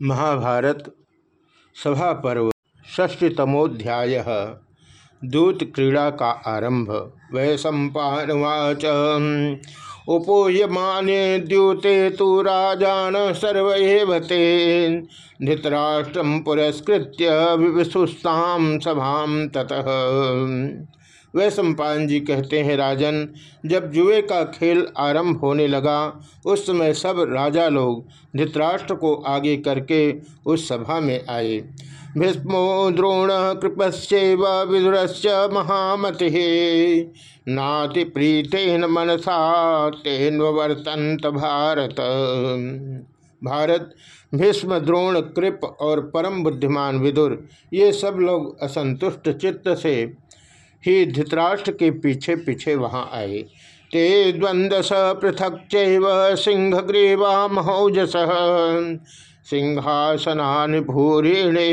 महाभारत सभा पर्व षष्टितमोध्याय दूत क्रीड़ा का आरंभ। वै सम्पावाच उपोयमाने द्यूते तो राजान सर्व ते। धृतराष्ट्रम पुरस्कृत्य विवसुस्ताम सभा ततः। वह सम्पान जी कहते हैं, राजन, जब जुए का खेल आरंभ होने लगा, उस समय सब राजा लोग धृतराष्ट्र को आगे करके उस सभा में आए। भीष्मो द्रोण कृपस्व विदुरश्च महामति। नाति प्रीतेन मनसा तेन वर्तंत भारत। भारत, भीष्म, द्रोण, कृप और परम बुद्धिमान विदुर, ये सब लोग असंतुष्ट चित्त से ही धृतराष्ट्र के पीछे पीछे वहाँ आए। ते द्वंदस पृथक सिंह ग्रीवा महौजस। सिंहासना भूरिणे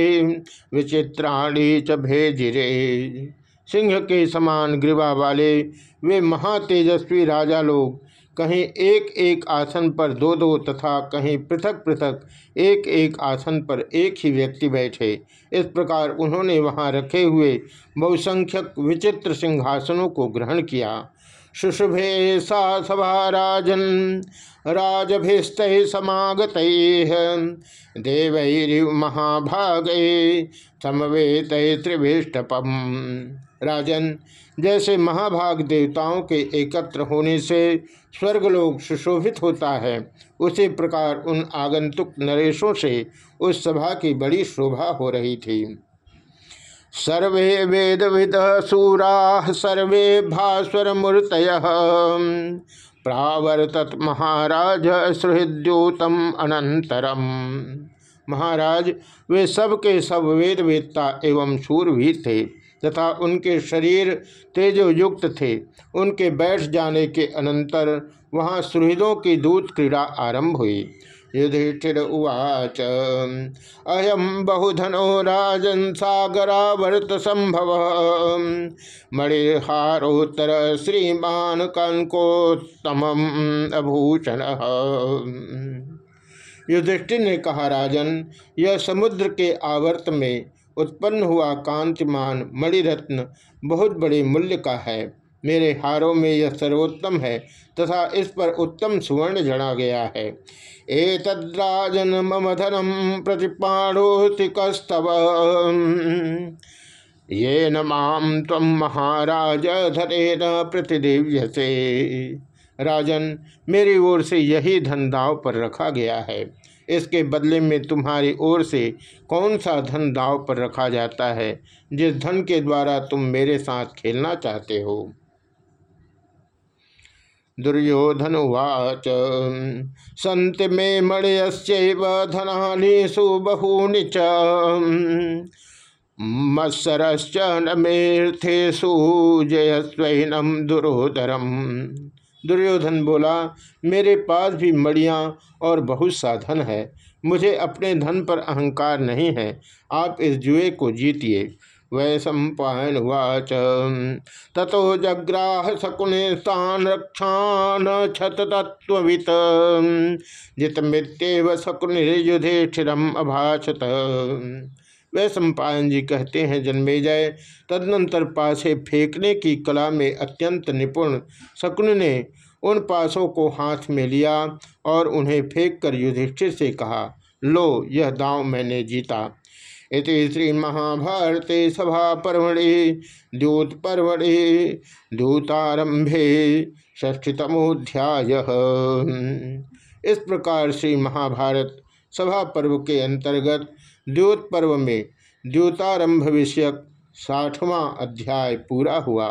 विचित्राणी च भेजिरे। सिंह के समान ग्रीवा वाले, वे महातेजस्वी राजा लोग कहीं एक एक आसन पर दो दो तथा कहीं पृथक पृथक एक एक आसन पर एक ही व्यक्ति बैठे। इस प्रकार उन्होंने वहाँ रखे हुए बहुसंख्यक विचित्र सिंहासनों को ग्रहण किया। शुशुभे सा सभा राजन राजभिस्त समागत देवैर महाभाग समवेत त्रिभिष्टपम राजन, जैसे महाभाग देवताओं के एकत्र होने से स्वर्गलोक सुशोभित होता है, उसी प्रकार उन आगंतुक नरेशों से उस सभा की बड़ी शोभा हो रही थी। सर्वे वेद विद सूरा सर्वे भास्वर मूर्त प्रावर्तत महाराज सुहृद्योतम अनंतरम। महाराज, वे सब के सब वेद वेदता एवं सूर भी थे तथा उनके शरीर तेजो युक्त थे। उनके बैठ जाने के अनंतर वहाँ सुहृदों की दूत क्रीड़ा आरंभ हुई। युधिष्ठिर उवाच। अयम बहुधनो राजन सागरावर्त संभव मणिहारोत्तर श्रीमान कंकोत्तम अभूषण। युधिष्ठिर ने कहा, राजन, यह समुद्र के आवर्त में उत्पन्न हुआ कांतिमान मणिरत्न बहुत बड़े मूल्य का है। मेरे हारों में यह सर्वोत्तम है तथा इस पर उत्तम सुवर्ण जड़ा गया है। ए तद्राजन मम धनम प्रतिपाणोति कस्तव। ये नाम तम महाराज धरे न प्रतिदेव्य से राजन, मेरी ओर से यही धन दाव पर रखा गया है। इसके बदले में तुम्हारी ओर से कौन सा धन दाव पर रखा जाता है, जिस धन के द्वारा तुम मेरे साथ खेलना चाहते हो? दुर्योधन उवाच संत में मणयस्व धनानि सुबहूनि च। मत्सरश्च न मेर्थेषु जयस्वैनम दुरोधरम दुर्योधन बोला, मेरे पास भी मड़ियाँ और बहुत साधन है। मुझे अपने धन पर अहंकार नहीं है। आप इस जुए को जीतिए। वै सम्पायन वाच ततो जग्राह शकुनिस्तान रक्षान छत तत्वित मृत्यव शकुनिर्युधिष्ठिरम अभाषत। वह सम्पायन जी कहते हैं, जन्मे जन्मेजय तदनंतर पासे फेंकने की कला में अत्यंत निपुण शकुन ने उन पासों को हाथ में लिया और उन्हें फेंक कर युधिष्ठिर से कहा, लो, यह दांव मैंने जीता। इति श्री महाभारते सभा पर्वणि द्यूत पर्वणि द्यूतारंभे षष्ठतमोध्याय इस प्रकार श्री महाभारत सभा पर्व के अंतर्गत द्योत पर्व में द्योतारंभ विषयक साठवां अध्याय पूरा हुआ।